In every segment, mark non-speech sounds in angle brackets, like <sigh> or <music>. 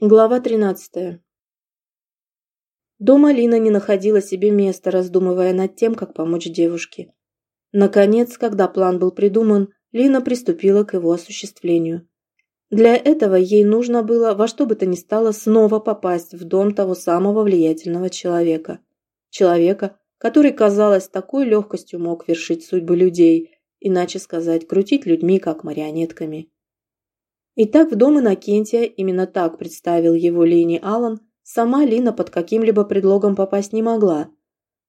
Глава 13. Дома Лина не находила себе места, раздумывая над тем, как помочь девушке. Наконец, когда план был придуман, Лина приступила к его осуществлению. Для этого ей нужно было во что бы то ни стало снова попасть в дом того самого влиятельного человека. Человека, который, казалось, такой легкостью мог вершить судьбы людей, иначе сказать, крутить людьми, как марионетками. Итак, в дом Иннокентия, именно так представил его Лине Аллан, сама Лина под каким-либо предлогом попасть не могла.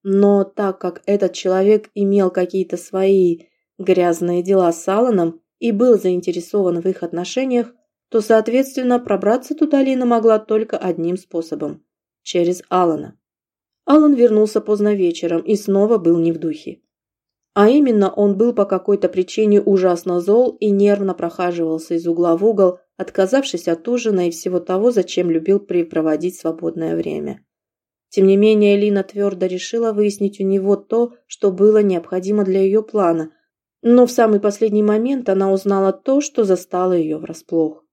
Но так как этот человек имел какие-то свои грязные дела с Алланом и был заинтересован в их отношениях, то, соответственно, пробраться туда Лина могла только одним способом – через Аллана. Аллан вернулся поздно вечером и снова был не в духе. А именно, он был по какой-то причине ужасно зол и нервно прохаживался из угла в угол, отказавшись от ужина и всего того, зачем любил препроводить свободное время. Тем не менее, Лина твердо решила выяснить у него то, что было необходимо для ее плана, но в самый последний момент она узнала то, что застало ее врасплох.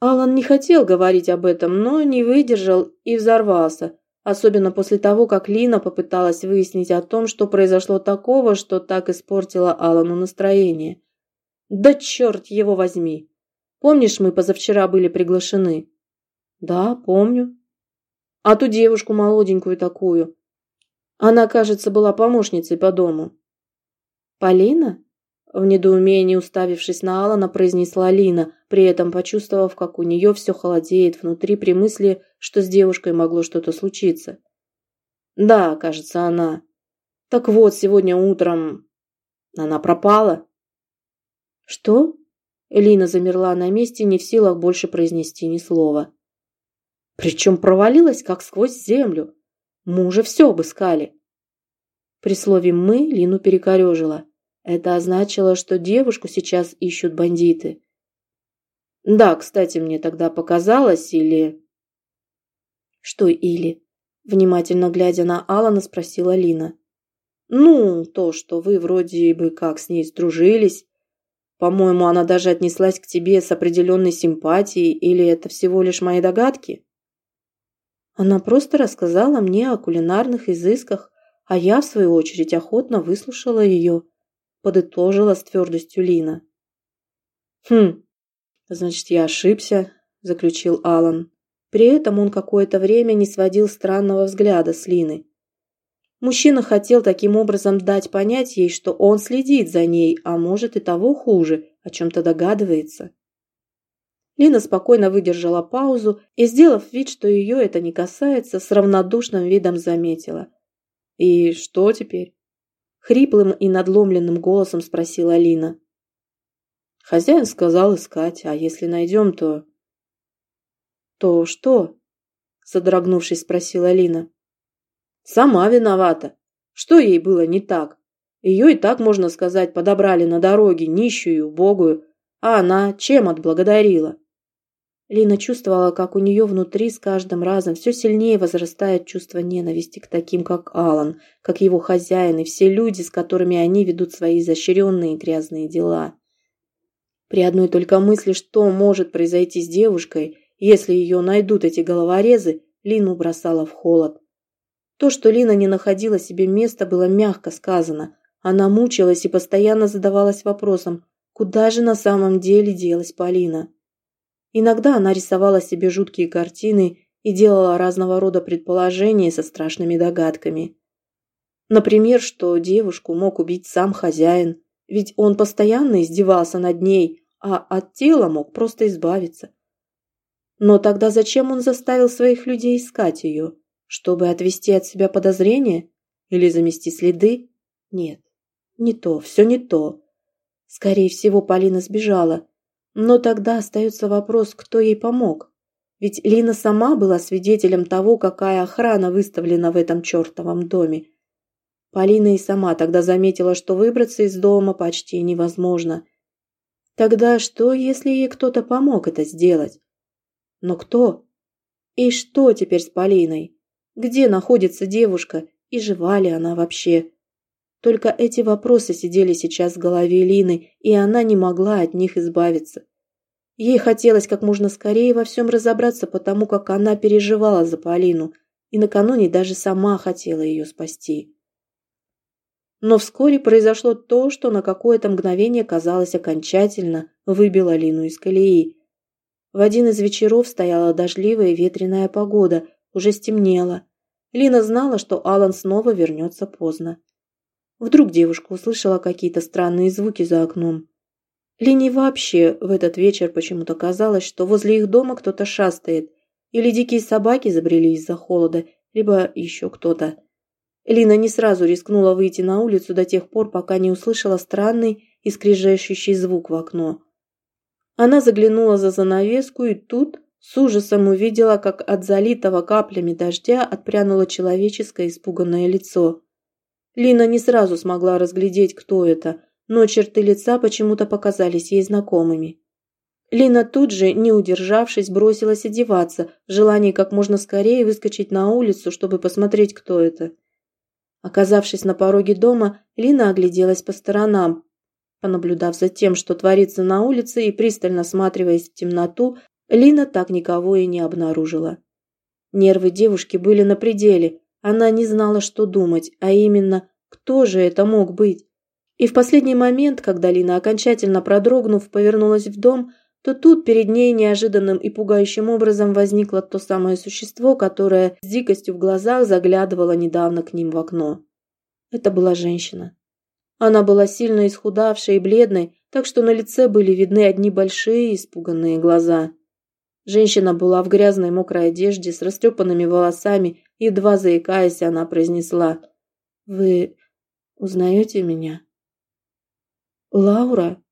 Алан не хотел говорить об этом, но не выдержал и взорвался – Особенно после того, как Лина попыталась выяснить о том, что произошло такого, что так испортило Алану настроение. «Да черт его возьми! Помнишь, мы позавчера были приглашены?» «Да, помню». «А ту девушку молоденькую такую. Она, кажется, была помощницей по дому». «Полина?» В недоумении уставившись на Алана, произнесла Лина, при этом почувствовав, как у нее все холодеет внутри при мысли, что с девушкой могло что-то случиться. «Да, кажется, она. Так вот, сегодня утром она пропала». «Что?» Лина замерла на месте, не в силах больше произнести ни слова. Причем провалилась, как сквозь землю. Мы уже все обыскали. При слове «мы» Лину перекорежила. Это означало, что девушку сейчас ищут бандиты. Да, кстати, мне тогда показалось, или... Что или? Внимательно глядя на Алана, спросила Лина. Ну, то, что вы вроде бы как с ней сдружились. По-моему, она даже отнеслась к тебе с определенной симпатией, или это всего лишь мои догадки? Она просто рассказала мне о кулинарных изысках, а я, в свою очередь, охотно выслушала ее подытожила с твердостью Лина. «Хм, значит, я ошибся», – заключил Алан. При этом он какое-то время не сводил странного взгляда с Лины. Мужчина хотел таким образом дать понять ей, что он следит за ней, а может и того хуже, о чем-то догадывается. Лина спокойно выдержала паузу и, сделав вид, что ее это не касается, с равнодушным видом заметила. «И что теперь?» Хриплым и надломленным голосом спросила Алина. Хозяин сказал искать, а если найдем, то... То что? Содрогнувшись, спросила Алина. Сама виновата. Что ей было не так? Ее и так, можно сказать, подобрали на дороге, нищую убогую, а она чем отблагодарила? Лина чувствовала, как у нее внутри с каждым разом все сильнее возрастает чувство ненависти к таким, как Алан, как его хозяин и все люди, с которыми они ведут свои изощренные и грязные дела. При одной только мысли, что может произойти с девушкой, если ее найдут эти головорезы, Лину бросала в холод. То, что Лина не находила себе места, было мягко сказано. Она мучилась и постоянно задавалась вопросом, куда же на самом деле делась Полина. Иногда она рисовала себе жуткие картины и делала разного рода предположения со страшными догадками. Например, что девушку мог убить сам хозяин, ведь он постоянно издевался над ней, а от тела мог просто избавиться. Но тогда зачем он заставил своих людей искать ее? Чтобы отвести от себя подозрения? Или замести следы? Нет, не то, все не то. Скорее всего, Полина сбежала, но тогда остается вопрос, кто ей помог. Ведь Лина сама была свидетелем того, какая охрана выставлена в этом чертовом доме. Полина и сама тогда заметила, что выбраться из дома почти невозможно. Тогда что, если ей кто-то помог это сделать? Но кто? И что теперь с Полиной? Где находится девушка и жива ли она вообще? Только эти вопросы сидели сейчас в голове Лины, и она не могла от них избавиться. Ей хотелось как можно скорее во всем разобраться, потому как она переживала за Полину и накануне даже сама хотела ее спасти. Но вскоре произошло то, что на какое-то мгновение, казалось, окончательно выбило Лину из колеи. В один из вечеров стояла дождливая ветреная погода, уже стемнело. Лина знала, что Алан снова вернется поздно. Вдруг девушка услышала какие-то странные звуки за окном. Лине вообще в этот вечер почему-то казалось, что возле их дома кто-то шастает, или дикие собаки забрели из-за холода, либо еще кто-то. Лина не сразу рискнула выйти на улицу до тех пор, пока не услышала странный и звук в окно. Она заглянула за занавеску и тут с ужасом увидела, как от залитого каплями дождя отпрянуло человеческое испуганное лицо. Лина не сразу смогла разглядеть, кто это, но черты лица почему-то показались ей знакомыми. Лина тут же, не удержавшись, бросилась одеваться, в желании как можно скорее выскочить на улицу, чтобы посмотреть, кто это. Оказавшись на пороге дома, Лина огляделась по сторонам. Понаблюдав за тем, что творится на улице и пристально осматриваясь в темноту, Лина так никого и не обнаружила. Нервы девушки были на пределе. Она не знала, что думать, а именно, кто же это мог быть. И в последний момент, когда Лина, окончательно продрогнув, повернулась в дом, то тут перед ней неожиданным и пугающим образом возникло то самое существо, которое с дикостью в глазах заглядывало недавно к ним в окно. Это была женщина. Она была сильно исхудавшей и бледной, так что на лице были видны одни большие испуганные глаза. Женщина была в грязной мокрой одежде с растрепанными волосами, едва заикаясь, она произнесла «Вы узнаете меня?» «Лаура?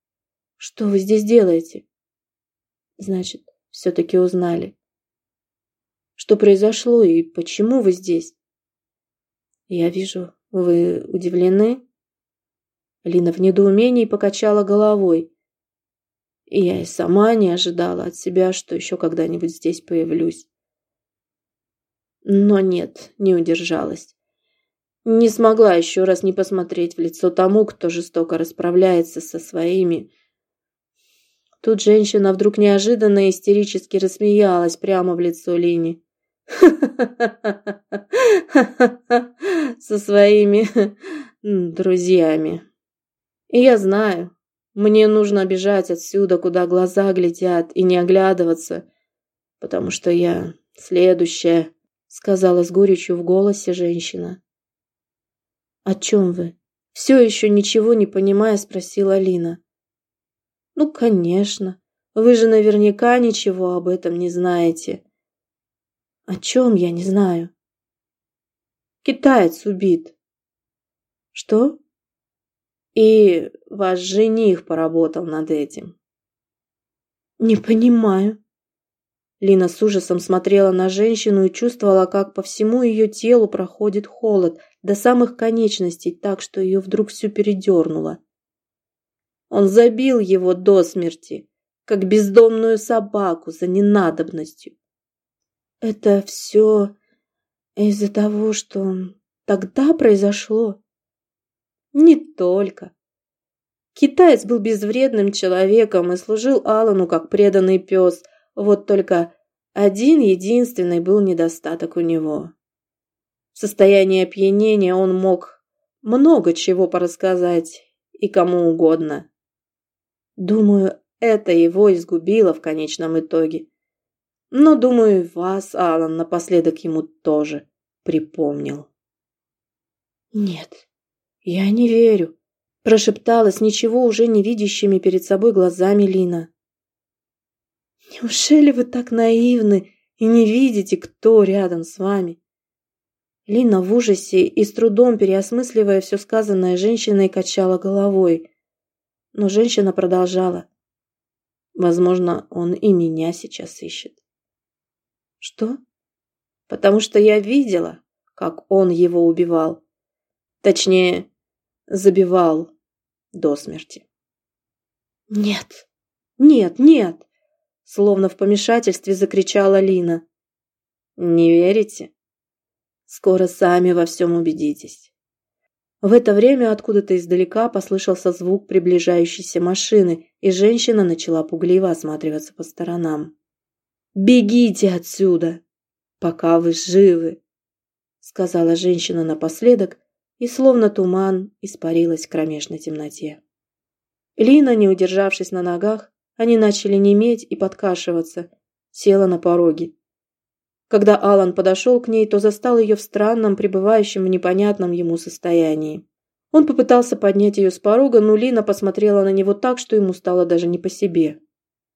Что вы здесь делаете?» Значит, все-таки узнали. Что произошло и почему вы здесь? Я вижу, вы удивлены? Лина в недоумении покачала головой. И я и сама не ожидала от себя, что еще когда-нибудь здесь появлюсь. Но нет, не удержалась. Не смогла еще раз не посмотреть в лицо тому, кто жестоко расправляется со своими Тут женщина вдруг неожиданно истерически рассмеялась прямо в лицо Лини. <laughs> Со своими друзьями. И я знаю, мне нужно бежать отсюда, куда глаза глядят, и не оглядываться, потому что я следующая, сказала с горечью в голосе женщина. О чем вы? Все еще ничего не понимая, спросила Лина. Ну, конечно. Вы же наверняка ничего об этом не знаете. О чем я не знаю? Китаец убит. Что? И ваш жених поработал над этим. Не понимаю. Лина с ужасом смотрела на женщину и чувствовала, как по всему ее телу проходит холод до самых конечностей, так что ее вдруг всю передернуло. Он забил его до смерти, как бездомную собаку за ненадобностью. Это все из-за того, что тогда произошло? Не только. Китаец был безвредным человеком и служил Алану как преданный пес, вот только один единственный был недостаток у него. В состоянии опьянения он мог много чего порассказать и кому угодно. Думаю, это его изгубило в конечном итоге. Но, думаю, вас, Алан, напоследок ему тоже припомнил. Нет, я не верю, прошептала ничего уже не видящими перед собой глазами Лина. Неужели вы так наивны и не видите, кто рядом с вами? Лина в ужасе и с трудом переосмысливая все сказанное женщиной качала головой. Но женщина продолжала. Возможно, он и меня сейчас ищет. Что? Потому что я видела, как он его убивал. Точнее, забивал до смерти. Нет, нет, нет! Словно в помешательстве закричала Лина. Не верите? Скоро сами во всем убедитесь. В это время откуда-то издалека послышался звук приближающейся машины, и женщина начала пугливо осматриваться по сторонам. «Бегите отсюда, пока вы живы!» сказала женщина напоследок, и словно туман испарилась в кромешной темноте. Лина, не удержавшись на ногах, они начали неметь и подкашиваться, села на пороге. Когда Алан подошел к ней, то застал ее в странном, пребывающем в непонятном ему состоянии. Он попытался поднять ее с порога, но Лина посмотрела на него так, что ему стало даже не по себе.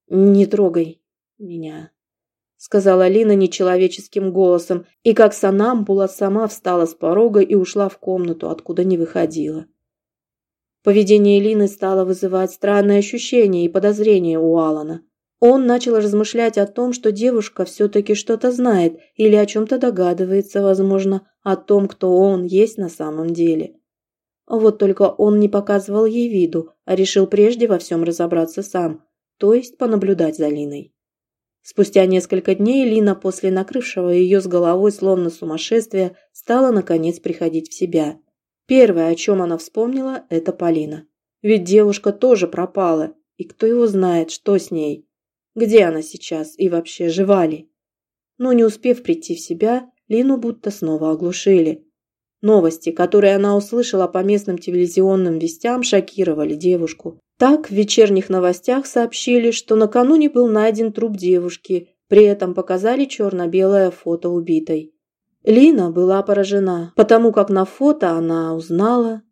«Не трогай меня», — сказала Лина нечеловеческим голосом, и как санамбула сама встала с порога и ушла в комнату, откуда не выходила. Поведение Лины стало вызывать странные ощущения и подозрения у Алана. Он начал размышлять о том, что девушка все-таки что-то знает или о чем-то догадывается, возможно, о том, кто он есть на самом деле. Вот только он не показывал ей виду, а решил прежде во всем разобраться сам, то есть понаблюдать за Линой. Спустя несколько дней Лина после накрывшего ее с головой словно сумасшествия стала наконец приходить в себя. Первое, о чем она вспомнила, это Полина. Ведь девушка тоже пропала, и кто его знает, что с ней. Где она сейчас и вообще жива ли? Но не успев прийти в себя, Лину будто снова оглушили. Новости, которые она услышала по местным телевизионным вестям, шокировали девушку. Так в вечерних новостях сообщили, что накануне был найден труп девушки, при этом показали черно-белое фото убитой. Лина была поражена, потому как на фото она узнала